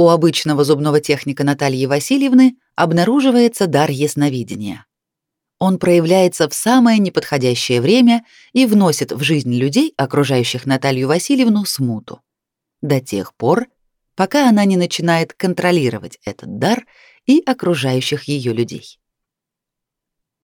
у обычного зубного техника Натальи Васильевны обнаруживается дар ясновидения. Он проявляется в самое неподходящее время и вносит в жизнь людей, окружающих Наталью Васильевну, смуту. До тех пор, пока она не начинает контролировать этот дар и окружающих ее людей.